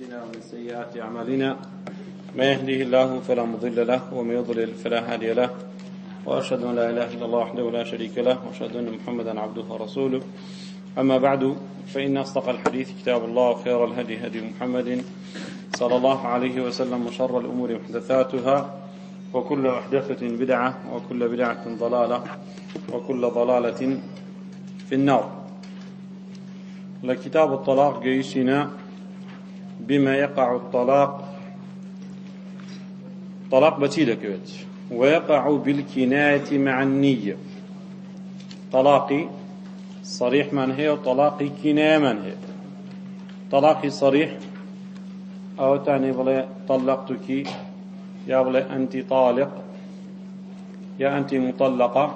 أنفسنا ومن سيئات أعمالنا ما يهديه الله فلا مضل له ومن يضلل فلا هادي له وأشهد أن لا إله إلا الله وحده لا شريك له وأشهد أن محمدا عبده ورسوله أما بعد فإن أصدق الحديث كتاب الله وخير الهدي هدي محمد صلى الله عليه وسلم وشر الأمور محدثاتها وكل محدثة بدعة وكل بدعة ضلالة وكل ضلالة في النار لكتاب الطلاق جيشنا بما يقع الطلاق طلاق بتي دەکەوێت ويقع بالكناية مع النية طلاقي صريح من هي وطلاقي كناية من هي طلاقي صريح أو تاني بلا طلقتك يا بلا أنت طالق يا أنت مطلقة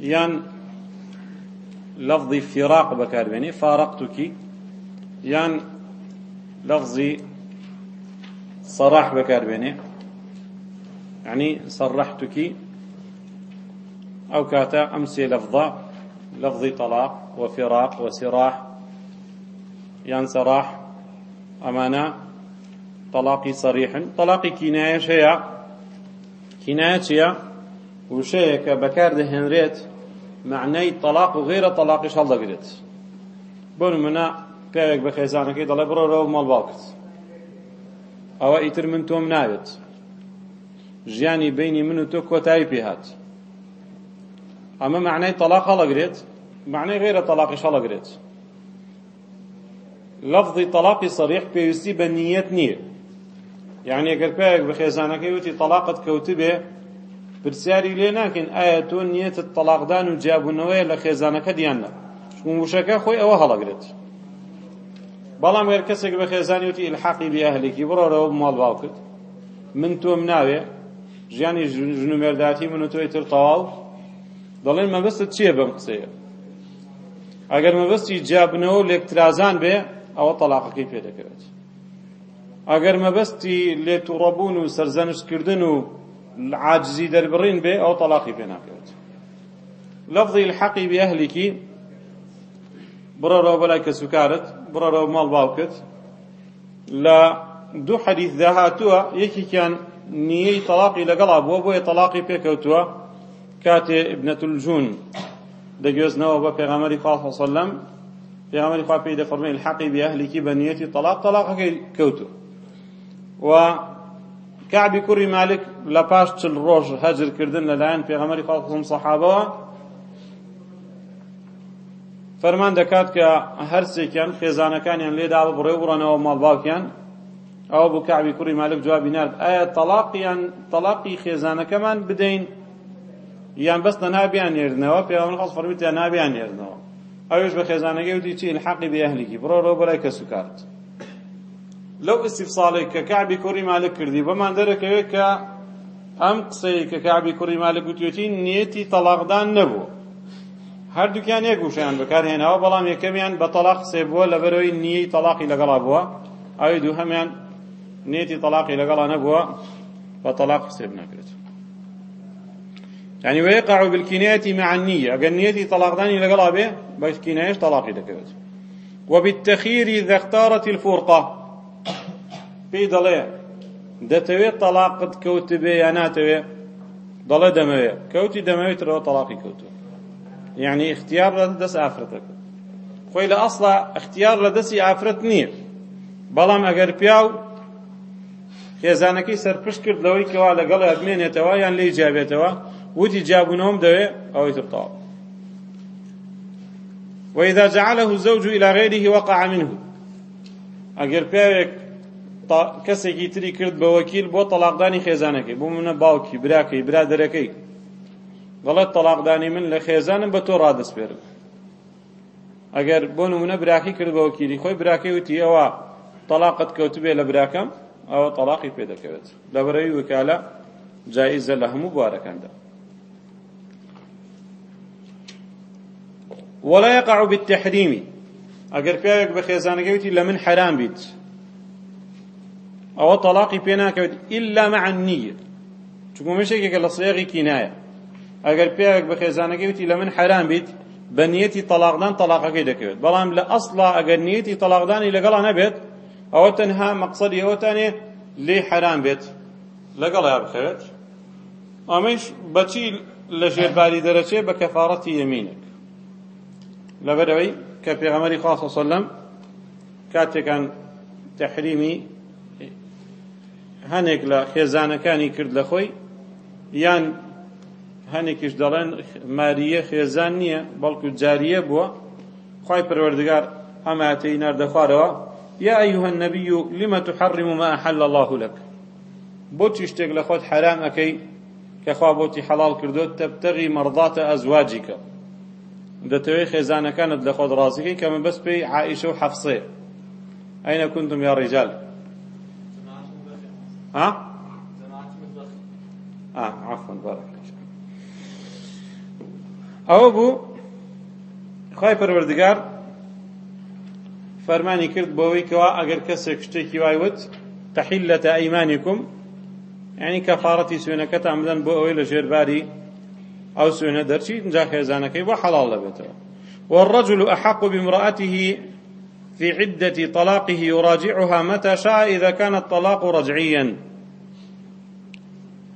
يان لفظي فراق بكار فارقتك يان لفظي صراح بكار بيني يعني صرحتك أو كاتا أمسي لفظة لفظي طلاق وفراق وسراح يعني صراح أمانا طلاقي صريح طلاقي كناية شيء كناية شيء وشيك بكار دهنريت معنى طلاق وغير طلاق شالله دقريت بون منا پیاوێک بە خێزانەکەی دەڵێ بڕۆرەوە مەڵ باوکت ئەوە ئیتر من تۆم ناوێت ژیانی بینی من و تۆ کۆتایی پێهات ئەمە معنای تەلاق هەڵەگرێت معنای غێرە تەلاقیش هەڵەگرێت لەفظی تەلاقی سەریح پێویستی بە نیەت نییە یعنی ئەگەر پیاوێک بە خێزانەکەی وتی تەلاقت کەوتبێ پرسیاری لێ ناکەین ئایا تۆ نیەتت تەلاقدان و جیابوونەوەی لە خێزانەکە دیان نە چون وشەکە خۆی ئەوە هەڵەگرێت بەڵام وێر کەسێک بە خێزانی وتی الحاقی بیاهلێکی بڕۆرەوە ماڵ باو کرد من تۆم ناوێ ژیانی ژنومێرداتی من و تۆی تر تەواو دەڵێن مەبەستت چییە بەم قسەیە ئەگەر مەبەستی جابنەوە لێکترازان بێ ئەوە تەلاقەکەی پێدەکەوێت ئەگەر مەبەستی لێتوڕەبوون و سەرزەنشکردن و عاجزی دەربڕین بێ ئەو تەلاقی پێ ناکەوێت لەفظی الحەقی بێهلیکی بڕۆرەوە بەلای کەسوکارت بڕەرەوە ماڵ باوکت لە دوو حەدیث داهاتووە یەکێکیان نیەی تەلاقی لەگەڵا بووە بۆیە تەلاقی پێکەوتووە کاتێ ابنەتولجون دەگوێزنەوە بە پێغەمەری خواه سەلەم پێغەمەری خوا پێی دەفەرمێ الحەقی بەهلیکی بە نیەتی طلاق تەلاقەکەی كوتو و لباشت الروج هجر كردن للعين في غمري هەجرکردن لەلایەن پێغەمەری خواه سەحابەوە فەرمان دەکات کە هەرسێکیان خێزانەکانیان لێدا بڕێ بڕەنەوە ماڵباوکیان ئەوە بوو کەعبی کوڕی مالک جوابی نرد ئایا تەلاقیان تەلاقی خێزانەکەمان بدەین یان بەستە نابیان نێردنەوە پێوان خەڵ فەرمیتیان نابیان نێردنەوە ئەوش بە خێزانەکەی وتی چی الحەقی بێهلیکی بڕۆ بەلای کەس و کارت لەو استیفساڵێک کە کعبی کوڕی مالک کردی بەمان دەرەکەوێت کە ئەم قسەی کە کعبی کوڕی مالک وتیوتی نیەتی تەلاقدان نەبوو هەردووکیان یەک گوشیان بەکارهێناوە بەڵام یەکەمیان بە تەلاق سێ بووە لە بەرەوەی نیەی تەلاقی لەگەڵا بووە ئەوەی دوو هەمیان نێتی تەلاقی لەگەڵا نەبووە بە تەلاق سێب نەکرێت يعني ويقع بالكناية مع النية أجل نيتي طلاق داني لقلا به بس كنايش طلاقي دكبت وبالتخير إذا اختارت الفرقة في دليل دەتەوێت تەلاقت کەوت بێ یا ناتەوێ دەڵێ دەمەوێت کەوتی دەمەوێت ڕەوە تەلاقی کەوتوە یعنی اختیار لە دەست ئافرەتەکە خۆی لە ئەسڵا اختیار لە دەستی ئافرەت نییە بەڵام ئەگەر پیا و خێزانەکەی سەرپشت کرد لەوەی کەوا لەگەڵ ئەبمێنێتەوە یان لی جابێتەوە وتی جابوونەوەم دەوێ ئەوەی تبتاڵ وإذا جعله الزوج إلى غيره وقع منه ئەگەر پیاوێک کەسێکی تری کرد بە وەکیل بۆ تەلاقدانی خێزانەکەی بوو منە باوکی براکەی برادەرەکەی بەڵێت تەلاقدانی من لە خێزانم بە تۆ ڕادەسپێرم ئەگەر بۆ نمونە براکی کرد بە وەکیلی خۆی براکەی وتی ئەوە تەلاقت کەوتبێ لە براکەم ئەوە تەلاقی پێ دەکەوێت لەبەرەوەی وکالە جایزە لە هەموو بوارەکاندا ولا يقع بالتحريم ئەگەر پیاوێک بە خێزانەکەوتی لە من حرام بیت ئەوە تەلاقی پێ ناکەوێت ئللا مع النية چونکە مشتێکێکە لە سێغی کینایە ئەگەر پێوێک بە خێزانەکەی وتی لە من حەرام بیت بە نیەتی تەلاقدان تەلاقەکەی دەکەوێت بەڵام لە ئەسڵا ئەگەر نیەتی تەلاقدانی لەگەڵا نەبێت ئەوە تەنها مەقسەدی ئەوەتانێ لێ حەرام بێت لەگەڵا بخەوێت ئەمەش بەچی لە ژێرباری دەرەچێ بە کەفاڕەتی یەمینێک لەبەرەوەی کە پێغەمەری خوا سەلەم کاتێکان تەحریمی هەنێک لە خێزانەکانی کرد لە خۆی یان هەنێکیش دەڵێن ماریە خێزان نییە بەڵکو جاریە بووە خی پەروەردگار ئەماتەی نردەخوارەوە یا ئەیوهەن نەبی و لیمە تو حەڕیم ومە حل الله لك بۆچی شتێک لە خۆت حرام ئەەکەی کەخوا بۆتی حەڵال کردوت تەبتەغی مەڕداتە ئەزواجیکە دەتەوێت خێزانەکانت لە خۆت ڕاستەکەی کە من بەست پێی عائشە و حەفسێ ئەینە کونتم یا ڕیژال ها؟ عفوا بارك او بو خواهی پروردگار فرمانی کرد بۆەوەی کەوا ئەگەر کەسێک شتێکی وایوت تەحیلەتە ئەیمانیکم ینی کەفاڕەتی سوێنەکەتان بدەن بۆ ئەوەی لە ژێرباری ئەو سوێنە دەرچی جا خێزانەکەی بۆ حەڵال دەبێتەوە والرجل أحق بامرأته في عدة طلاقه يراجعها متى شاء إذا كان الطلاق رجعيا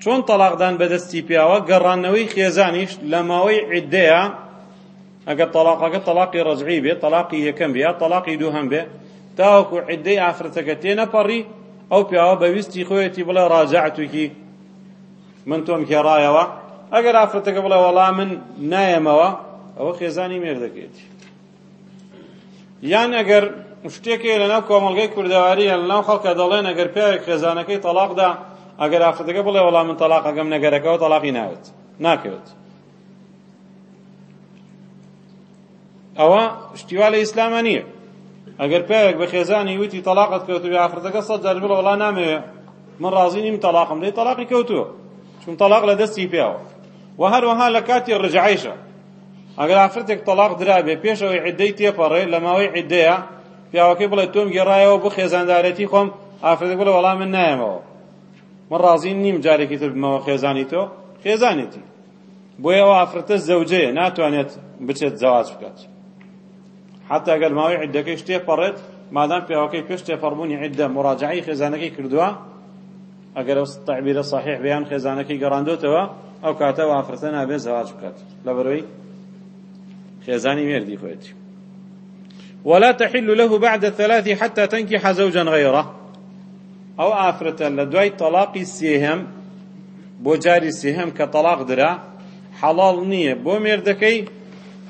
چۆن تەلاقدان بەدەستی پیاوە گەڕانەوەی خێزانیش لە ماوەی عیدەیە ئەگە تەلاقەکە تەلاقی ڕزعی بێ تەلاقی یەکەم بێ تەلاقی دووهم بێ تاوەکو عیدەی ئافرەتەکە تێنەپەڕی ئەو پیاوە بەویستی خۆیەتی بڵێ ڕاجعتوکی من تۆم کێڕایەوە ئەگەر ئافرەتەکە بڵێ وەڵا من نایەمەوە ئەوە خێزانی مێر دەکرێتی یان ئەگەر شتێکی لەناو کۆمەلگەی کوردەواری لەناو خەڵکە دەڵێن ئەگەر پیاوێک خێزانەکەی تەلاقدا اگر ئەگەر دکه بله ولی من طلاق نگر که تەلاقەکەم نەگەرەکەەوە تەلاقی ناوێت ناکەوێت ئەوە شتیوا لە ئیسلامە نییە ئەگەر پێوێک بە خێزانی وتی توی کەوتوی دکه صد جار بله ولی نامه من راضی نیم تەلاقم لێ تەلاقی تو چون طلاق لدستی پی او و هر و ها لکاتی رجعیش اگر دکه طلاق هەروەها لە کاتی ڕجعیشە ئەگەر ئافرەتێک تەلاق درابێ پێشەوەی عدەی تێپەڕێ لە ماوەی عدەیە پیاوەکەی بڵێ تۆم گێڕایەوە بۆ خم خۆم دکه بله ولی من نایەمەوە من ڕازی نیم جارێکی تر بمەوە خێزانی تۆ خێزانێتی بۆیە ئافرەتە زەوجەیە ناتوانێت بچێت زەواج بکات حتا ئەگەر ماوەی عیدەکەی شتێپەڕێت مادام پیاوەکەی پێش تێپەڕبوونی عیدە مراجعی خێزانەکەی کردووە ئەگەر ئەو تعبیرە صحیح بیان خێزانەکەی گەڕاندوتەوە ئەو کاتە ئافرەتە نابێت زەواج بکات لە بەرەوەی خێزانی مێردی خۆێتی ولا تحل له بعد الثلاث حتى تنكح زوجا غيره ئەو ئافرەتە لە دوای تەلاقی سێهەم بۆ جاری سێهەم کە تەلاق درا حەڵاڵ نییە بۆ مێردەکەی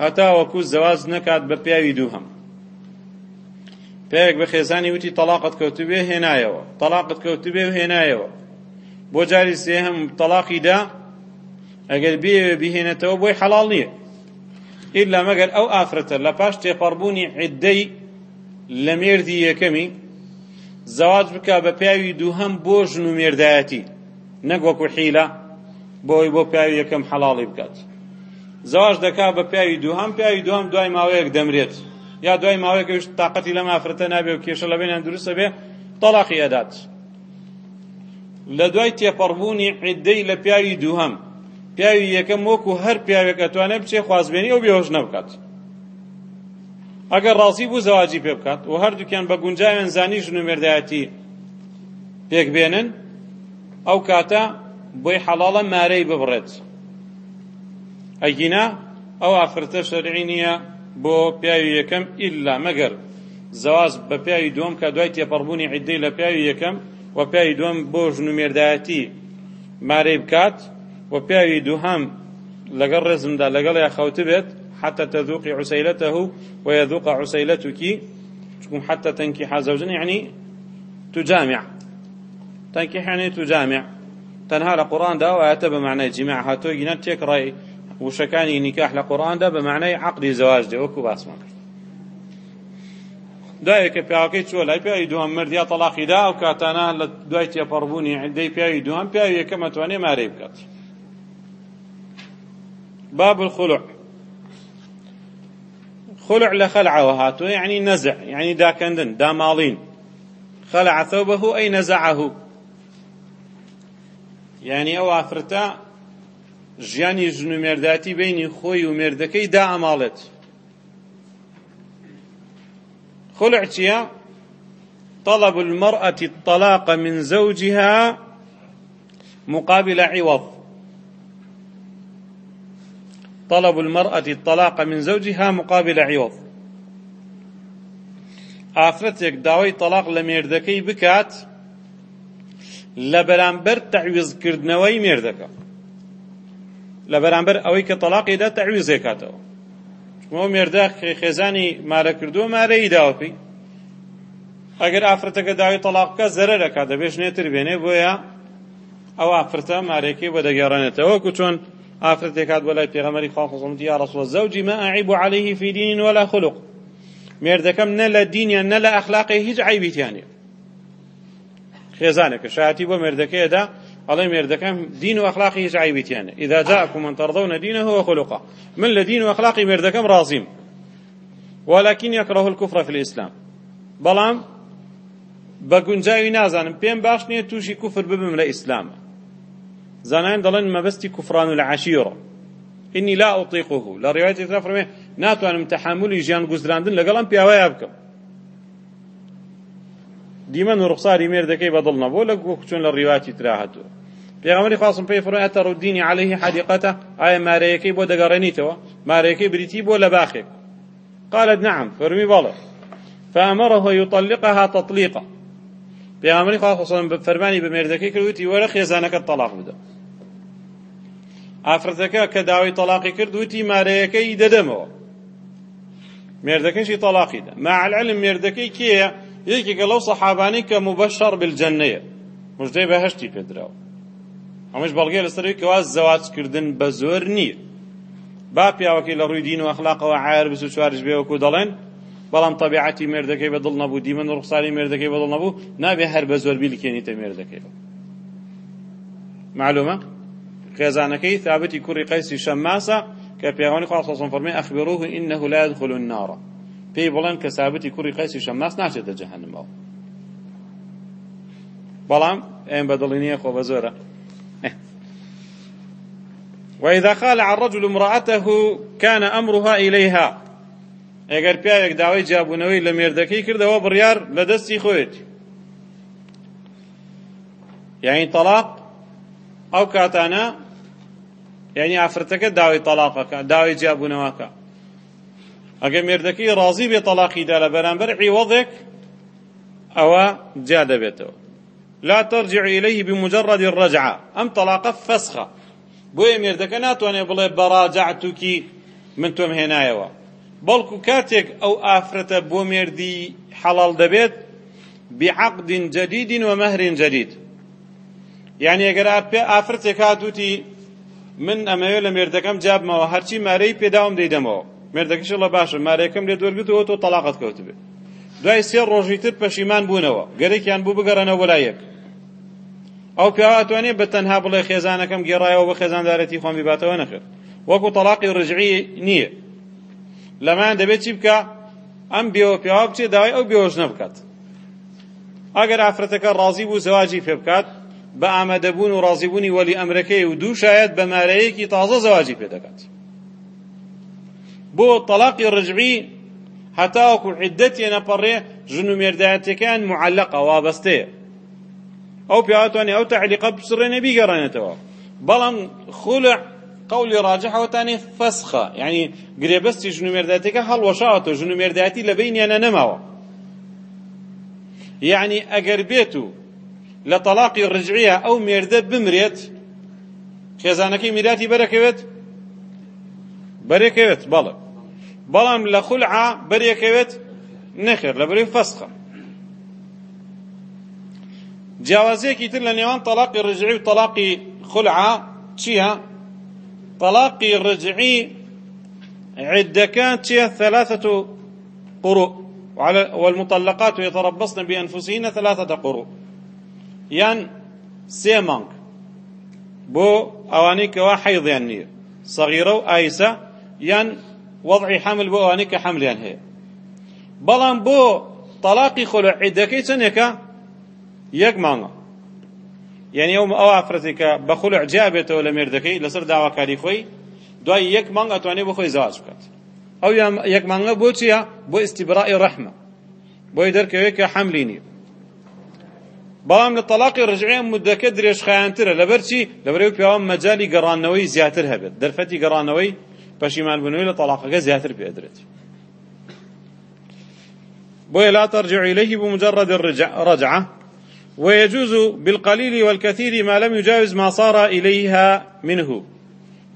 هەتا وەکو زەواز نەکات بە پیاوی دووهەم پیاوێک بە خێزانی وتی تەلاقت کەوتوبێ هێنایەوە تەلاقت کەوتوبێ و هێنایەوە بۆ جاری سێهەم تەلاقی دا ئەگەر بێوێ بهێنێتەوە بۆی حەڵاڵ نییە ئیلا مەگەر ئەو ئافرەتە لە پاش تێپەڕبوونی عیددەی لە مێردی یەکەمی زەواج بکە بە پیاوی دووهەم بۆ ژن و مێردایەتی نەک وەکو حیلە بۆی بۆ پیاوی یەکەم حەڵاڵی بکات زەواج دەکا بە پیاوی دووهەم پیاوی دووەم دوای ماوەیەک دەمرێت یا دوای ماوەیەکەش تااقەتی لە مافرەتە نابێ و کێشە لە بێنیان دروستە بێ تەڵاقی ئەدات لە دوای تێپەڕبوونی عیددەی لە پیاوی دووهەم پیاوی یەکەم وەکو هەر پیاوێک ئەتوانێت بچێ خوازبێنی ئەو بێۆژ نەبکات ئەگەر ڕازی بوو زەواجی پێ بکات و هەردووکیان بە گونجاوێن زانیش نوێردایەتی پێک بێنن ئەو کاتە بۆی حەڵاڵە مارەی ببڕێت ئەگینا ئەو ئافرەتە شەرعی نییە بۆ پیاوی یەکەم ئللا مەگەر زەواز بە پیاوی دوم کە دوای تێپەڕبوونی عیددەی لە پیاوی یەکەم و پیاوی دوم بۆ ژنومێردایەتی مارەی بکات و پیاوی دووهام لەگەڵ ڕێزمدا لەگەڵ یا خەوت بێت حتى تذوقي عسيلته ويذوق عسيلتك حتى تنكح زوجا يعني تجامع تنكح يعني تجامع تنها القران دا وآيات بمعنى جماع هاتو جنات راي وشكاني نكاح لقرآن دا بمعنى عقد زواج دي وكو باسمان دوای کە پیاوەکەی چوە لای پیاوی دوم مردیا طلاق دا و کاتانە لە دوای تێپەڕبوونی عدەی پیاوی دوم پیاوی یەکەم ئەتوانێ مارەی بکات باب الخلع خلع لخلع وهاتو يعني نزع يعني دا كندن دا مالين خلع ثوبه أي نزعه يعني أو أفرتا ژیانی جنو مرداتي مێرداتی خوي خۆی و مێردەکەی دا ئەماڵێت خلع طلب المرأة الطلاق من زوجها مقابل عوض طلب المرأة الطلاق من زوجها مقابل عوض ئافرەتێک داوای تەلاق لە مێردەکەی بکات لە بەرامبەر تەعویزکردنەوەی مێردەکە لە بەرامبەر ئەوەی کە تەلاقیدا تەعویزێکاتەوە چمەوە مێردە خێزانی مارەکردووە مارەی داوەپی ئەگەر ئافرەتەکە داوای تەلاقکە زەرەرەکە دەبێژنێتر بێنێ بۆیە ئەو ئافرەتە مارێکی بەدەگەڕێنێتەوە کو چۆن آفرت دکاد ولای پیغمبری خواه خصم دیار رسول زوجی ما عیب و عليهەیه فیدین ولا خلق میرد کم دینی مێردەکەم اخلاقی هیچ عیبی تیانی لە که شاعتی عیبیتیانە میرد که ادا الله میرد کم دین و اخلاقی هیچ عیبی عیبیتیانە ئیدا جاکم من دینه دینەوە خلقا من لە دین و میرد کم راضیم ولكن يكره الكفر في الإسلام بلام بە گونجاوی نازانم پێم باش نییە تووشی کوفر ببم لە ئیسلامە زنان دلن ما بستي كفران العشيرة إني لا أطيقه لا رواية تفرمي ناتو أن تحملي جيان قزراندن لقلن بيا ويابك ديما رخصاري مير دكي بدلنا بولا كوكتون للرواية تراهتو پیغمبری خاصم پی فرمای اتر الدین علیه حدیقته آیا آية ماریکی بو دگرنیتو ماریکی بریتی بو لباخی قالت نعم فرمي بالا فامره يطلقها تطليقا پیغمبری خاصم فرمانی به مردکی کرویتی ورخ یزانک الطلاق بده ئافرەتەکە کە داوای تەلاقی کرد وتی مارەیەکەی دەدەمەوە مێردەکەشی تەلاقی دا مەعلعلم مێردەکەی کێیە یەکێکە لەو سەحابانی کە مبەشەر بالجەنەیە مژدەی بەهەشتی پێدراوە ئەمەش بەڵگەی لەسەروی کەوا زەواجکردن بە زۆر نییە با پیاوەکەی لە ڕووی دین و ئەخلاقەوە عار بس و چوارش بێوەکو دەڵێن بەڵام طبیعەتی مێردەکەی بەدڵ نەبوو دیمەن و ڕوخساری مێردەکەی بەدڵ نەبوو نابێ هەر بە زۆر بیلکێنیتە مێردەکەی معلومە خێزانەکەی ثابتی کوڕی قەیسی شەمماسە کە پیاوانی خواستسم فەرمی ئەخبروه إنه لا يدخل النار پێی بڵێن کە ثابتی کوڕی قەیسی شەمماس ناچێتە جەهەنمەوە بەڵام ئێم بەدڵی نییە خۆ بە زۆرە وإذا قال عن رجل امرأته كان أمرها إليها ئەگەر پیاوێک داوای جیابوونەوەی لە مێردەکەی کردەوە بڕیار لە دەستی خۆیت یعنی طلاق او کاتانە یعنی ئافرەتەکە داوای تەلاقەکە داوای جیابوونەوەکە ئەگە مێردەکەی ڕازی بێ تەلاقیدا لە بەرامبەر عیوەڵێک ئەوە جیا دەبێتەوە لا ترجع إليه بمجرد الرجعة أم طلاقة فسخة بۆیە مێردەکە ناتوانێت بڵێ بەڕاجعتوکی من تۆم هێنایەوە بەڵکو کاتێک ئەو ئافرەتە بۆ مێردی حەڵال دەبێت بعقد جدید و مەهر جدید یعنی ئەگەر ئافرەتێک هاتوتی من ئەمەوێ لە مێردەکەم جابمەوە هەرچی مارەی پێداوم دەیدەمەوە مێردەکەشی لە باشە مارەکەم لێ دوەرگتەوە تۆ تەلاقت کەوتبێ دوای سێ ڕۆژی تر پەشیمان بوونەوە گەرێکیان بوو بگەڕەنە وەلایەک ئەو پیاواتوانێ بە تەنها بڵێ خێزانەکەم گێڕایەوە بە خێزاندارەتی خۆم بیباتەوە نەخێت وەکو تەلاقی ڕجعی نییە لەمان دەبێت چی بکە ئەم بێوە پیاوە بچێ داوای ئەو بێوەش نەبکات ئەگەر ئافرەتەکە ڕازی بوو زەواجی پێ بکات بە ئامادەبوون و ڕازیبوونی وەلی ئەمرەکەی و دوو شایەت بەمارەیەکی تازە زەواجی پێ دەکات بۆ تەلاقی ڕجعی هەتاوەکو عیدەتی نەپەڕێ ژن و مێردایەتەکان معلقە وابەستەیە ئەو پیاوەتوانێ ئەو تەعلیقە بسڕێنێ بیگەڕێنێتەوە بەڵام خولع قولی راجحەوەتانی فەسخە یعنی گرێبەستی ژن و مێردایەتەکە هەڵوەشاوەتەوە ژن و مێردایەتی لە بینیانە نەماوە یعنی ئەگەر بێت و لە الرجعية أو ئەو بمريت بمرێت خێزانەکەی بركبت بركبت بەرێکەوێت بلى لخلعة بركبت نخر بەرێکەوێت فسخة لە بەرەی نيوان جیاوازەیەکی الرجعي لە خلعة تشيها ڕجعی الرجعي عدة خولعا تشيها ثلاثة قروء والمطلقات يتربصن بأنفسهن ثلاثة قروء یان سێ مانگ بۆ ئەوانەی کەوا حەیڵیان نییە سەغیرە و ئایسە یان وەضعی حمل بۆ ئەوانەی کە حملیان هەیە بەڵام بۆ تەلاقی خۆلە عیدەکەی چندێکە یەک مانگە یعنی ئەو ئەو ئافرەتی کە بە خولوع جیا بێتەوە لە مێردەکەی لەسەر داواکاری خۆی دوای یەک مانگ ئەتوانێت بۆ خۆی زەواج بکات ئەو یەک مانگە بۆ چییە بۆ ئیستیبرائی ڕەحمە بۆی دەرکەوێت کە حەملی نییە بەڵام لە تەلاقی دريش خيانتر درێژخایانترە لەبەرچی بيوم مجالي قرانوي زياتر زیاتر درفتي قرانوي باش يمال بنوي تەلاقەکە زياتر بيدرت بوي لا ترجع إليه بمجرد الرجعة ويجوز بالقليل والكثير ما لم يجاوز ما صار إليها منه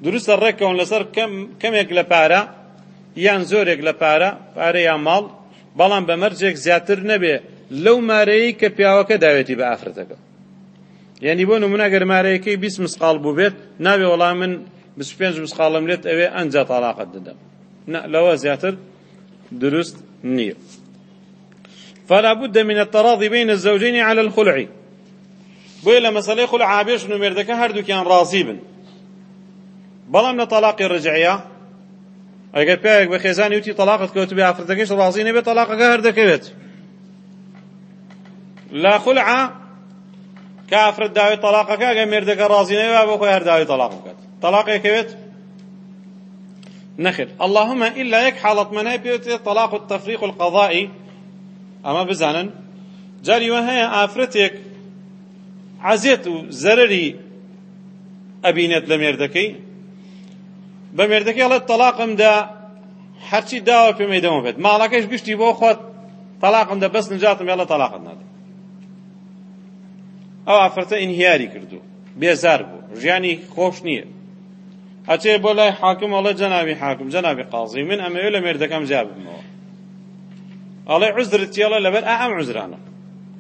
دروست ولا صار كم كم يكلا بارا يان زور يكلا بارا بارا يا مال بلان بمرجك زياتر نبي لەو مارەیە کە پیاوەکە بآخرتك يعني ئافرەتەکە یعنی اگر نمونەگەر مارەیەەکەی بیست مسقال بوو بێت ناوێ وەڵام من پێنج مسقالم لێت ئەوێ ئەنجا تالاقت دەدەم لەوە زیاتر دروست نير فلا بد من التراضي بين الزوجين على الخلع بۆیە لە خلع عابيش عابێش و مێردەکە هەردووکیان ڕازی بن بەڵام لە تەلاقی ڕجعە ئەگەر پێک بە خێزانی وتی تەلاقت کەوت بێ ئافرەکەش ڕازی نەبێت لا خلع كافر داوي طلاقه كاغا مردك رازي نيوا بو خو هر داوي طلاقه كات طلاقه كيت نخر اللهم الا يك حالت مناي بيوت طلاق التفريق القضائي اما بزنن جاري وهي افرتك عزيت زرري ابينت لمردكي بمردكي على الطلاقم دا ميدان داوا ما لكش ماڵەکەش بو بۆ طلاق تەلاقم دە بس نجاتم يلا طلاق النادي ئەو ئافرەتە ئینهیاری کردو بێزار بوو ژیانی خۆش نییە ئەچێ بۆ لای حاکم ئەڵە جەناوی حاکم جەناوی قازی من ئەمەوێ لە مێردەکەم زیاب بمەوە ئەڵێ عزرتیڵە لەبەر ئەم عزرانە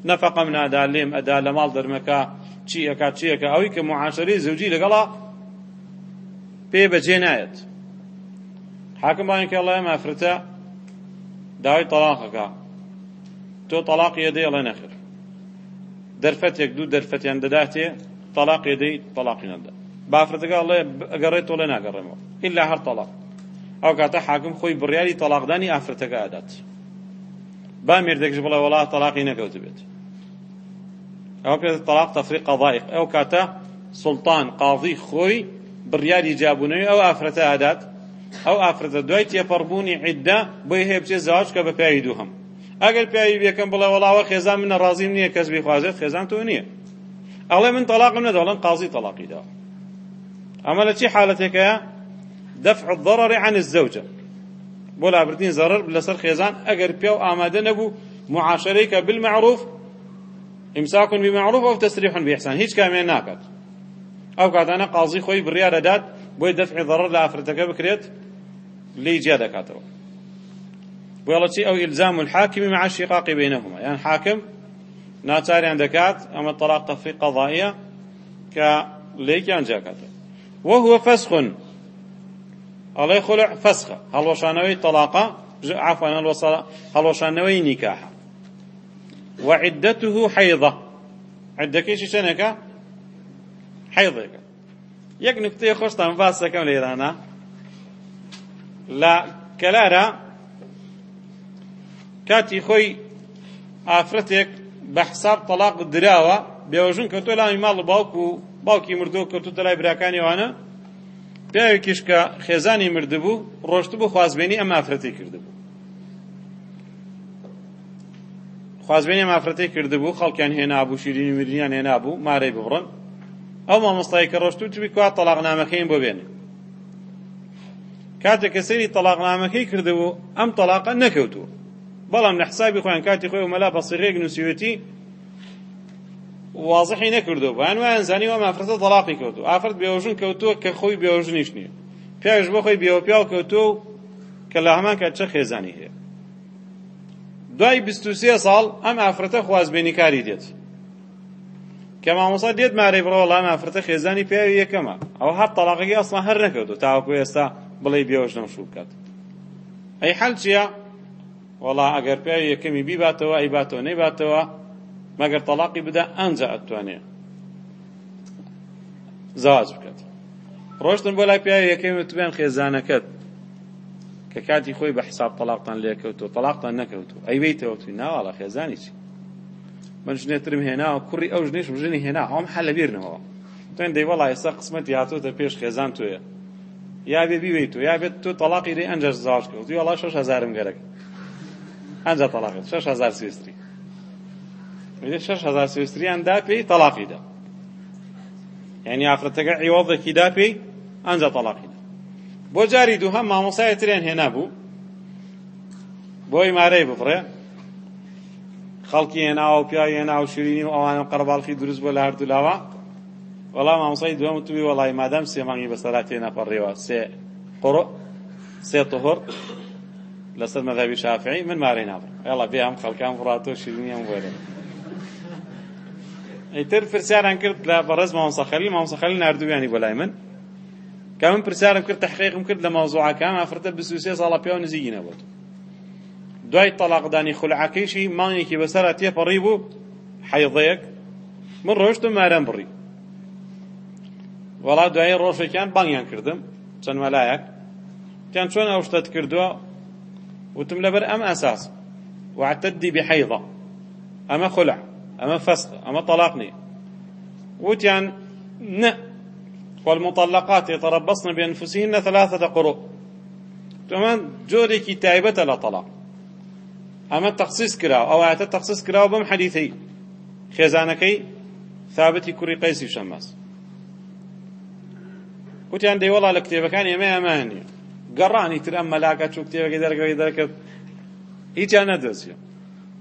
نەفقم نادا لێم ئەدا لە ماڵ دەرمەکە چی ئەکا چیەکە ئەوی کە معاشری زەوجی لەگەڵا پێ بەجێ نایەت حاکم بانکە ئەڵێ ئەم ئافرەتە داوای تەلاقەکە تۆ تەلاقی ئەدەی ئەڵێ نەخر دەرفەتێک دوو دەرفەتیان دەداتێ تەلاقی دەیت تەلاقی نەدا بافرەتەکە ئەڵێ ئەگەڕێتەوە لێ ناگەڕێمەوە ئللا هەر تەلاق ئەو کاتە حاکم خۆی بڕیاری تەلاقدانی ئافرەتەکە ئادات با مردێکش بڵێ وڵا تەلاقی نەکەوت بێت ئەو پێ تەلاق تەفری قەضایق ئەو کاتە سڵتان قاضی خۆی بڕیاری جابوونەوەی ئەو ئافرەتە ئادات ئەو ئافرەتە دوای تێپەڕبوونی عیددا بۆی هەیە بچێ زاواج کە بە پیاوی دووهم ئەگەر پیاوی بێکەم و خزان من راضی نیه کس بی بخوازێت خزان تو نیه ئەڵێ من تەلاقم قاضی طلاقی دار اما لە چی حالەتێکەیە دفع الضرر عن الزوجة بۆ لابردین بلا سر خيزان ئەگەر پیا و ئامادە معاشريك بالمعروف امساك بمعروف او تسريح بإحسان بێحسان هیچ کامیان ناکات ئەو قاضي خوي خۆی داد بۆی دفع ضرر لە ئافرەتەکە بکرێت لی جیا بولتي او الزام الحاكم مع شقاقی بینەهما یان يعني حاکم ناچاریان دەکات اما الطلاق تەفری قضائيه كليك عن يعني جاكات وهو فسخ ئەڵێ خلع هل وشانوي طلاق عفوا وشانوي نكاح وعدته حيضة ايش چەندێکە حیضێکە يك نكتي خۆشتان باسەکەم لێدانا لا كلارا کاتی خۆی ئافرەتێک بە حساب تەلاق دراوە بێوەژون کەوتۆ لامی ماڵ باوکو و باوکی مردۆ کەوتو تەلای براکانی وانە پیاوێکیش کە خێزانی مردبوو ڕۆشتبوو خوازبێنی ئەم ئافرەتی کردبوو خوازبێنی ئەم ئافرەتی کردبوو خەڵکیان هێنابوو شیرینی مردیان هێنابوو مارەی ببڕن ئەو مامۆستایی کە ڕۆشتوو توی کوا تەلاقنامەکەین بۆ بێنێ کاتێک کە سەری تەلاقنامەکەی کردبوو ئەم تەلاقە نەکەوتووە بەڵام لە حسابی خۆیان کاتی خۆی و مەلا پەسیڕێک نووسیوەتی واضحی نەکردو بەیان وایان زانی وە مافرەتە دەڵاقی کەوتو ئافرەت بێوژن کەوتووە کە خۆی بێوژنیش نییە پیاش بۆ خۆی بێوە پیاو کەوتو و کە لە هەمان کات چە خێزانی هەیە دوای بیستوسێ ساڵ ئەم ئافرەتە خوازبێنی کاری دێت کە مامۆسا دێت مارەی بڕەوە لام ئافرەتە خێزانی پیاوی یەکەمە ئەو هەر تەلاقەکە ئەسڵا هەر نەکەوت و تاوەکو ئێستا بڵێ بێوەژنەم شوو بکات ئەی حەل چییە وەڵا ئەگەر پیاوی یەکەمی بیباتەوە ئەیباتەوە نەیباتەوە مەگەر تەلاقی بدە ئەنجا ئەتوانێ زاواز بکات ڕۆشتن بۆ لای پیاوی یەکەمی توێن خێزانەکەت کە کاتی خۆی بە حساب تەلاقتان لێکەوتو تەلاقتان نەکەوتو ئەیبیتەوە توی ناواڵە خێزانی چی من ژنێترم هێناوە کوڕی ئەو ژنیش ژنی هێنا ئەوم حە لە بیرنەوە توێن دەی وەڵا ئێستا قسمەتی هاتوتە پێش خێزان توێە یا بێ بیوەیت تو یا بێت تۆ تەلاقی دەی ئەنجەر زاواز کەوتی وەڵا شەش هەزارم گەرەکە ئەجا تەلاقی 6000 سویستری میده 6000 سویستریان دا پێی تەلاقی دا یعنی ئافرەتەکە عیوەڵێکی دا پێی ئەجا تەلاقی دا بۆ جاری دوو هەم مامۆسایە تریان هێنا بوو بۆ ئیمارەی بفڕێ خەڵکی هێناوە پیاوی هێنا و شیرینی و ئەوانە قەرباڵخی دروست بۆ لە هەردوولاوە وەڵام مامۆسای دووەم توی وەڵای مادام سێ مانگی بەسەرا تێ نەپەڕێەوە سێ قڕۆ سێ تۆهۆر لسر مذهب شافعي من مارين عبر يلا بيهم خلقان فراتو شيرني هم بولين ايتر فرسيار كرت لا برز ما انصخلي ما انصخلي ناردو يعني بولاي من كمان فرسيار انكرت تحقيق انكرت لموضوعة كان افرتب بسوسية صالة بيهو نزيجينا بوتو دوائي طلاق داني خلعكيشي مانيكي بسراتيه فريبو حيضيك من روشتو مارين بري ولا دوائي روشي كان بانيان كردم چن ملايك كان شون اوشتت كردوه وتم لبر أم أساس واعتدي بحيضة أما خلع أما فسخ أما طلاقني وتيان ن والمطلقات يتربصن بأنفسهن ثلاثة قروء تمام جوري كتابة لا طلاق أما تخصيص كرا أو أعتد تخصيص كرا بم حديثي خزانكي ثابتي كري قيسي شمس وتيان دي والله الكتابة كان يمي أماني گەڕانی تر ئەم مەلاکە چوو کتێبەکەی دەرگەوەی دەرکرد هیچیان نەدۆزی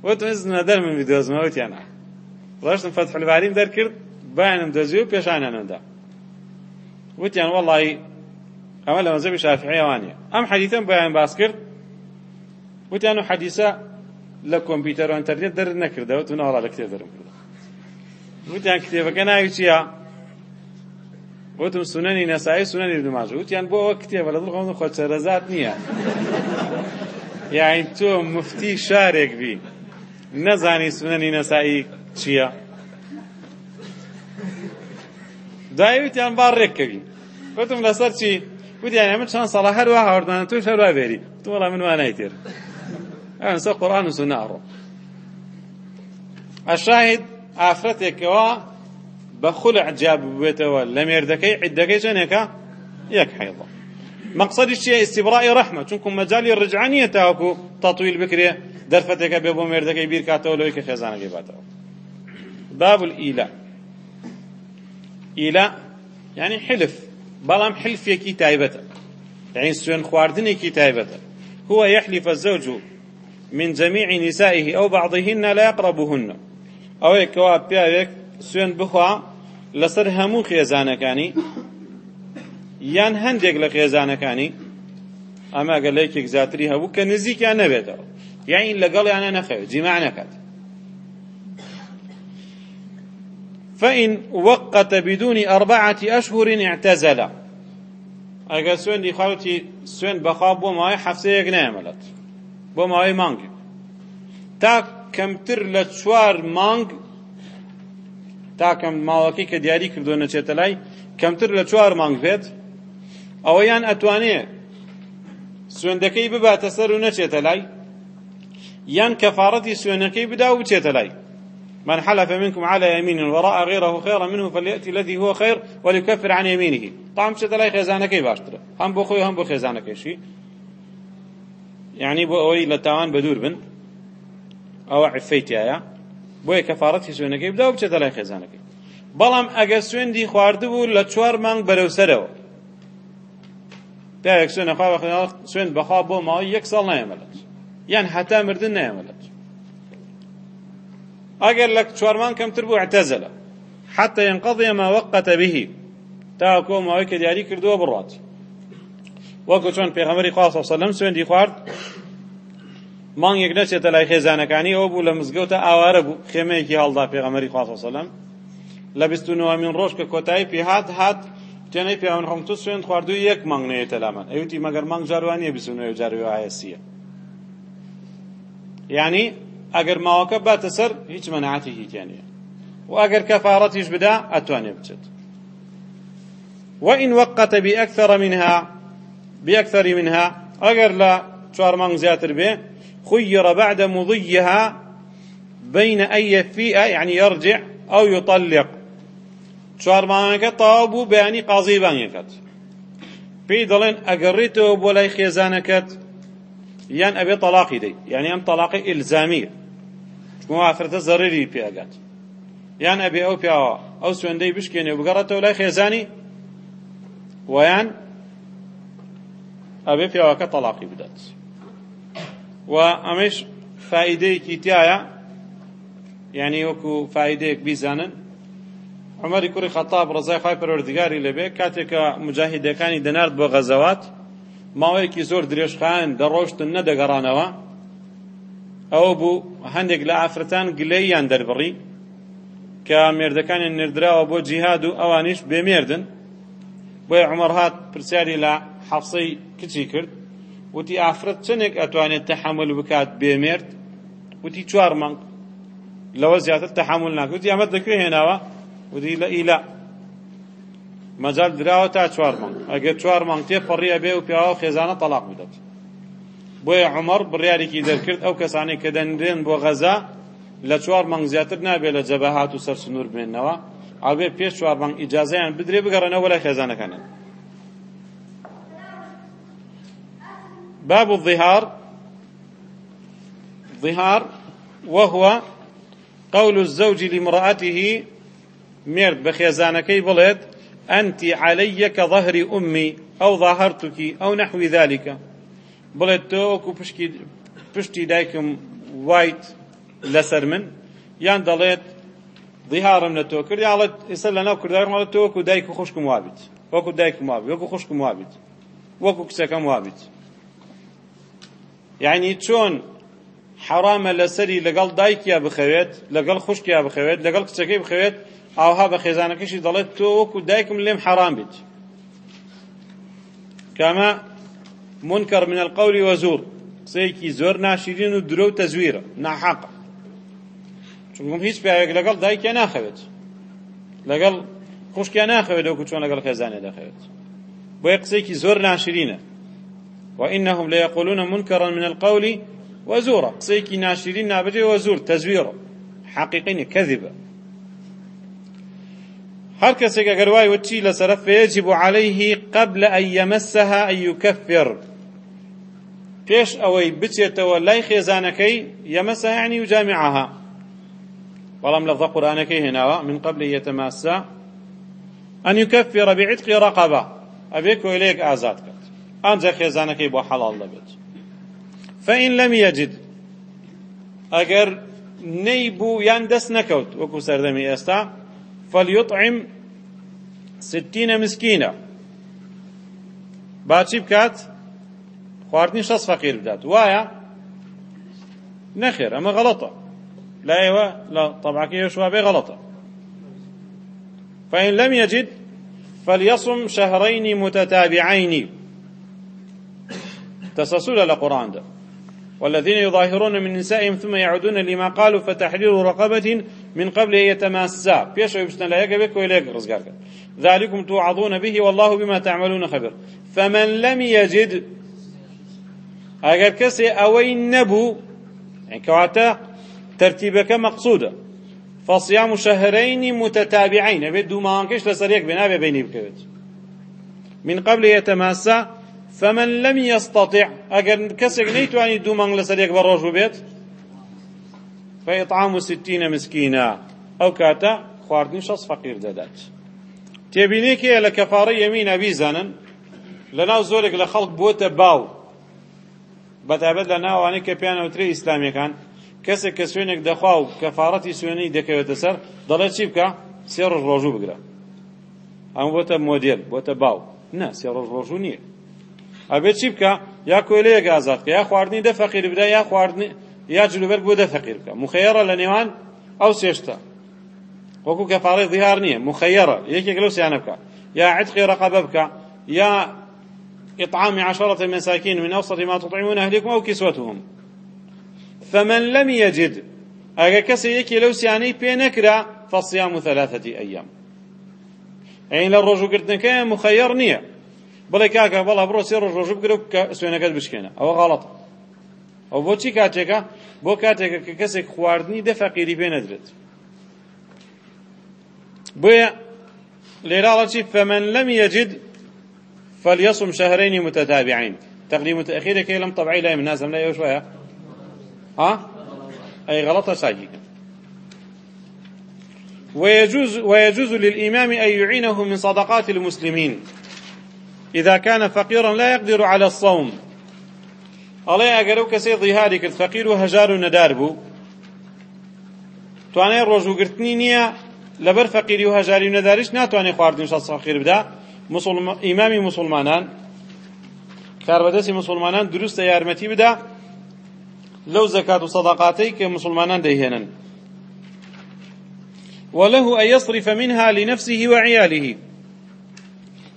وتونست نەدەرممی دۆزمەوە تیانە ڕشتم فەتحلواریم دەرکرد بایانم دەزی و پێشانەنەدا وتیان وەڵی ئەمە لە مەزەبی شافعیەوانە ئەم حەدیتەم بەیان باس کرد وتیان و حەدیسە لە کۆمپیوتەر و ئەتەرنێت دەر نەکردەوە تونەوەڵا لە کتێب دەرم کرد وتیان کتێبەکە ناوی چیە وتم سنەنی نەسایی سنەنی ابن ماجه وتیان بۆ ئەوە کتێبە لە دڵ خۆم خۆچەرەزات نییە یعنی تۆ مفتی شارێک بی نەزانی سنەنی نەسایی چییە دایوتیان با ڕێککەوی وتم لەسەر چی وتیان ئەمە چەند ساڵە هەروە هاوردانە توی شەروا بێری تو وەڵام من وانای تێر ئەن سە قورآن و سنە ئەڕۆ ئەشاهد ئافرەتێکەوە بخلع جاب ببيتوا لم يردكي عدكي شنكا يك حيضة مقصد الشيء استبراء رحمة شنكم مجال الرجعانية تاكو تطويل بكري درفتك ببو ميردكي بيركاتو لويك خزانة جباتو باب الإيلاء إيلاء يعني حلف بلام حلف يكي تايبتا يعني سوين خواردني كي تايبتا هو يحلف الزوج من جميع نسائه أو بعضهن لا يقربهن أو يكوا بيايك سوێن بخوا لەسەر هەموو خێزانەکانی یان هەندێک لە خێزانەکانی ئەمە گەلەیەکێک زیاتری هەبوو کە نزیکیان نەبێتەوە یاین لەگەڵیانە نەخەوێت جیمع نەکات فإن وقت بدون أربعة أشهر اعتزل ئەگە سوێندی خەڵکی سوێن بەخوا بۆ ماوەی هەفتەیەک نەمەلێت بۆ ماوەی مانگ تا کەمتر لە چوار مانگ تاکەم ماوەکەی که دیاری کردو نەچێتە لای کمتر لە چوار مانگ بێت ئەوەیان ئەتوانێ سوێندەکەی بباتە سەر و نەچێتە لای یان کەفارەتی سوێنەکەی بدا و چێتە لای من حلف منكم على يمين وراء غيره خيرا منه فليأتي الذي هو خير وليكفر عن يمينه طعم چێتە لای خێزانەکەی باشترە هەم بۆ خۆی هەم بۆ خێزانەکەشی یعنی بۆ ئەوەی لە تاوان بەدور بن ئەوە عفەیتیایە بۆیە کەفارەتی سوێنەکەی بدا و بچێتە لای خێزانەکەی بەڵام ئەگە سوێندی خواردبوو لە چوار مانگ بەرەوسەرەوە پیاوێک سوێنە خوا سوێند بەخوا بۆ ماوەی یەک ساڵ نایەمەلەت یان هەتا مردن نایەمەلەت ئەگەر لە چوار مانگ کەمتر بوو اعتەزەلە حتى ينقضي ما وقت به تاکو ماوەی کە دیاری کردووە بڕات وەکو چۆن پێغەمەری خوا صلی الله عليه وسلم سوێندی خوارد مانگێک نەچێتە لای خێزانەکانی ئەوە بوو لە مزگەوتە ئاوارە بوو خێمەیەکی هەڵدا پێغەمەری خواسەسەلم لە بیست من ڕۆژ کە کۆتایی پێهات هات تێنەی پیاون خەم تو سوێن خواردوو یەک مانگ نەیە تەلامان ئەوتی مەگەر مانگ جاروانیە بیست جاروی ئایسیە یعنی ئەگەر ماوەکە باتە سەر هیچ مەنعاتێکی تێنە و ئەگەر کەفارەتیش بدا ئەتوانێ بچێت وإن وقت بأكثر منها بأكثر منها أجر لا شوار مانگ زیاتر بێ خير بعد مضيها بين أي فئة يعني يرجع أو يطلق چوار مانگە تەواو بوو بەیانی قازی بانگەکەت پێی دەڵێن ئەگەڕیتەوە بۆ لای خێزانەکەت یان ئەبێ تەلاقی دەیت یعنی الزريري تەلاقی أقات يان أبي أو یان أو أو سوين دي بشكيني بشکێنێ ولاي خيزاني ويان أبي في پیاوەکە طلاقي بدات و ئەمەش فائیدەیەکی تایە یعنی وەکو فائیدەیەک بیزانن عمەری کوڕی خەتاب ڕزای خی پەروەردگاری لەبێ کاتێکە مجاهیدەکانی دەنارد بۆ غەزەوات ماوەیەکی زۆر درێژخان دەڕۆشتن نەدەگەڕانەوە ئەوە بوو هەندێک لە ئافرەتان گلەییان دەربڕی کە مێردەکانی نردراوە بۆ جیهاد و ئەوانیش بێمێردن بۆی عمەر هات پرسیاری لە حەفسەی کچی کرد وتی ئافرەت چنێک ئەتوانێت تەحمل بکات بێمێرد وتی چوار مانگ لەوە زیاتر تەحمل ناکە وتی ئەمە دەکوێ هێناوە وتی لە ئیلا مەجال دراوە تا چوار مانگ ئەگەر چوار مانگ تێپەڕیە بێ و پیاوە خێزانە تەلاق بدات بۆیە عمەر بڕیارێکی دەرکرد ئەو کەسانێک کە دەنرێن بۆ غەزا لە چوار مانگ زیاتر نابێت لە جەبەهات و سەر سنوور بێنەوە ئەوێ پێش چوار مانگ ئیجازەیان بدرێ بگەڕێنەوە لە خێزانەکانن باب الظهار ظهار وهو قول الزوج لمرأته مرد بخيزانكي بلد أنت علي كظهر أمي أو ظاهرتك أو نحو ذلك بلد توك بشتي دايكم وايت لسر من يان من التوكر لتو كردي على لنا وكر دايكم على توك دايكو خشكم وابد وكو دايكم وابت وكو خشكم وابت وكو كسكم وابد یعنی چۆن حرامە لەسەری لەگەڵ دایکیا بخەوێت لەگەڵ خوشکیا بخەوێت لەگەڵ کچەکەی بخەوێت ئاها بە خێزانەکەشی دەڵێت تۆ وەکو دایکم لێم حرام بیت کامە منکر من القول وزور قسەیەکی زۆر ناشیرین و درۆ و تەزویرە ناحەقە چونکم هیچ پیاوێک لەگەڵ دایکیا ناخەوێت لەگەڵ خوشکیا ناخەوێت وەکو چۆن لەگەڵ خێزانێ دەخەوێت بۆ یە قسەیەکی زۆر ناشرینە وإنهم ليقولون منكرا من القول وزورا قصيك ناشرين نابجي وزور تزويرا حقيقين كذبا هر كسيك أقرواي وتشي لسرف يجب عليه قبل أن يمسها أن يكفر پیش اوي بتيت لای خێزانەکەی یەمەسەیانی و جامعها بەڵام لە ضە قورانەکەی هێناوە من قبل يتماسا ان يكفر بعتق رقبه ابيك کۆیلەیەک ئازاد کە ancaq xezanəki يبو حلال dəbət. فإن لم يجد أجر نيبو يندس نكوت وكو سردمي أستا فليطعم ستين مسكينة باتشي بكات خواردني شخص فقير بدات وايا نخير أما غلطة لا ايوه لا طبعا كيوش وابي غلطة فإن لم يجد فليصم شهرين متتابعين تسلسل القرآن ده والذين يظاهرون من نسائهم ثم يعودون لما قالوا فتحرير رقبة من قبل أن يتماسا بيشو يبشتن لا يقبك ولا رزقارك ذلكم توعظون به والله بما تعملون خبر فمن لم يجد أجر كسي اوين نبو يعني كواتا ترتيبك مقصودة فصيام شهرين متتابعين بدو ما أنكش لسريك بنابي بيني بكبت من قبل يتماسا فمن لم يستطع اگر کسك نيتواني دو من لسريك بروج بيت فإطعام ستين مسكينا أو كاتا خواردن شخص فقير دادات تبينيك لكفارة يمين أبي زانا لناو زورك لخلق بوتا باو بەتابەت لە ناوانەی کە پیانەوتری ئیسلامیەکان کەسێک کە سوێنێک دەخوا و کەفاەتی سوێنەی دەکەوێتە سەر دەڵێت چی بکە سێ ڕۆژ ڕۆژوو بگرە ئەم بۆتە مۆدیل بۆتە باو نە سێ ڕۆژ ڕۆژوو نییە آبی چی بکە یا کویلی یا گازات که یا خواردنی ده فقیر بده یا خواردنی یا جلوبەر بۆ دە فەقیر بکە مخەیەڕە لە نێوان ئەو سێشتا وەکو کەفاڕەی دیار نییە مخەیەڕە یەکێک لەو سیانە بکە یا عتق رقاب بکه یا إطعام عشرة مساكين من أوسط ما تطعمون أهلكم أو كسوتهم فمن لم يجد أجا كسي يكي لو سياني بينكرا فصيام ثلاثة أيام يعني للرجو قلت مخير نية بڵێ بلا بەڵا بڕۆ سێ ڕۆژ ڕۆژ بگرە کە سوێنەکەت او ئەوە غاڵەتە ئەو كاتيكا بو كاتيكا کاتێکە خواردني کەسێک فقيري دە فەقیری بو نەدرێت بۆیە فمن لم يجد فليصم شهرين متتابعين متتابعین تقدیم كي لم طبعي لا من نازم لا يوش ويا ها اي غلطة ساگی ويجوز, ويجوز للإمام أن يعينه من صدقات المسلمين إذا كان فقيرا لا يقدر على الصوم الله أقرأ كسي ظهاري كد فقير وهجار ندار بو تواني رجو قرتني نيا لبر فقير وهجار ندارش ناتواني خواردن شخص فقير بدا مسلم إمامي مسلمانان کاربدەسی مسلمانان دروستە یارمەتی بدا لەو زەکات و صداقاتەی کە مسلمانان دەیهێنن وله أن يصرف منها لنفسه وعياله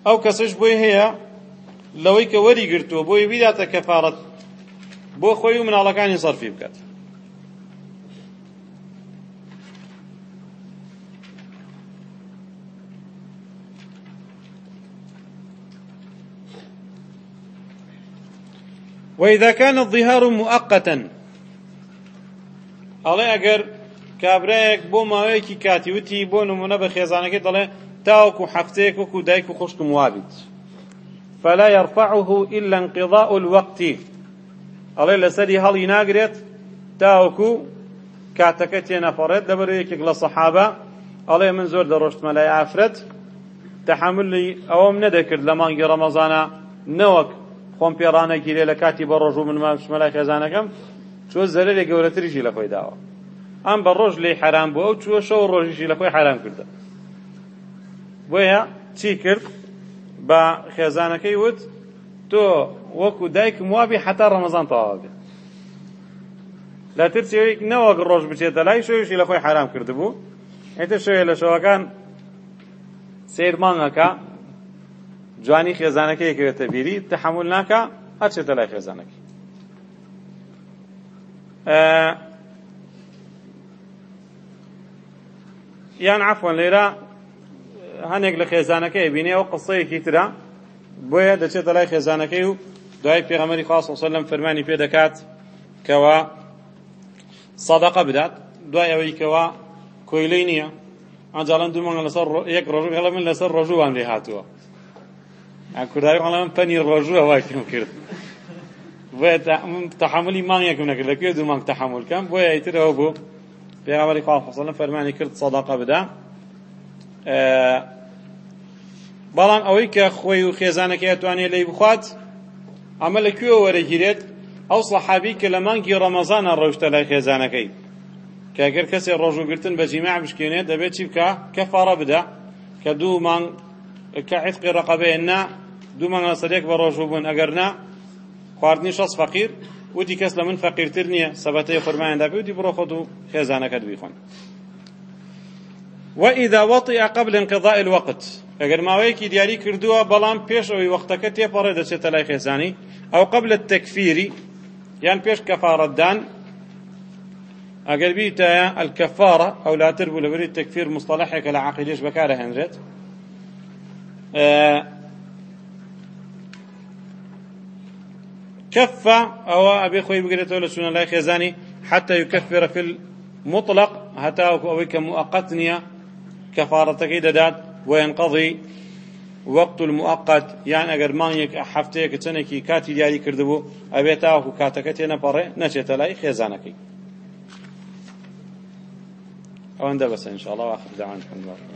ئەو کەسش بۆی هەیە لەوەی کە وەریگرتووە بۆی بیداتە کەفارەت بۆ خۆی و مناڵەکانی سەرفی بکات وإذا كان الظهار مؤقتا ئەڵێ ئەگەر کابراەک بۆ ماوەیەکی کاتی وتی بۆ نمونە بە خێزانەکەی دەڵێ تاوەکو حەفتەیەک وەکو دایک و خوشکم وابیت فلا يرفعه إلا انقضاء الوقت الله لسري هل يناغريت تاوكو كاتكتي نفرت لبريك لصحابة الله من زور درشت ملاي عفرت تحملي أو من ذكر لمانجي رمضان نوك خۆم پێڕانەکی لێ لە کاتی بە ڕۆژ و من مامشمەلای خێزانەکەم چۆ زەرێ گەورەتریشی لە خۆی داوە ئەم بە ڕۆژ لێ حرام بووە و چوە شەو ڕۆژیشی لە خۆی حرام کردە بۆیە چی کرد بە خێزانەکەی وت تۆ وەکو دایکم وابی حتا ڕەمەزان تەواو بێت لە ترسێک نەوەک ڕۆژ بچێتە لای شوێشی لە خۆی حرام کرد بوو هێتە شوێ لە شەوەکان سیر مانگەکە جوانی خێزانەکەی کرێتە بیری تەحمل ناکە ئەچێتە لای خێزانەکەی یان عفوان لێرە هەنێک لە خێزانەکەی بینێەوە قسەیەکی ترا بۆیە دەچێتە لای خێزانەکەی و دوای پێغەمەری خاص لەم فەرمانی پێ دەکات کەەوە سەدەقە بدات دوای ئەوەیکەوە کۆیلەی نییە ئەجاڵند دومانگە لەسەر یەک ڕۆژوو هەڵە من لەسەر ڕۆژووان لێ هاتووە کورداوی هەڵام پەنی ڕۆژووە وایکم کرد تحملی مانگێکم نەکرد لەکوێ دوو مانگ تحملکەم بۆیە ئیترەوە بوو پێغەمەری خاص لەم فەرمانی کرد سەدەقە بدە بەڵام ئەوەی کە خۆی و خێزانەکەی ئەتوانێت لی بخوات ئەمە لەکوێ وەرەگیرێت ئەو سەحابی کە لە مانگی ڕەمەزانە ڕەوشتە لای خێزانەکەی کە ئەگەر کەسێک ڕۆژوگرتن بە جیماع بشکێنێت دەبێت چی بکە کەفارە بدە کە دوو مانگ کە عتقی ڕەقەبەیەننا دوو مانگ لە سەرێک بە ڕۆژوو بوون ئەگەر نا خواردنی شەس فەقیر وتی کەس لە من فەقیرتر نییە سەبەتەی فەرمایاندا پێ وتی بڕۆ خۆت و خێزانەکەت بیخۆن وإذا وطئ قبل انقضاء الوقت اگر دياري كردوا بلان بەڵام او ئەوی وەختەکە تێپەڕێ دەچێتە لای خێزانی او قبل التكفيري يعني یان كفاره دان اگر بيتا الكفاره او لا تربو لبري التكفير مصطلحك لە عقیدش بكاره هێنرێت كفة أو أبي خوي بقريته ولا سنة لا خزاني حتى يكفر في المطلق حتى أو مؤقتنيه کەفاارەتەکەی دەدات وێنقەڵی وەقت المؤقت یان ئەگەر مانگێک هەفتەیە کە چنێکی کاتی دیاری کردبوو ئەبێت تاوەکو کاتەکە تێنەپەڕێ نەچێتە لای خێزانەکەی ئەوەندە بەسەر انشاءالله واخر دعوانا الحمد لله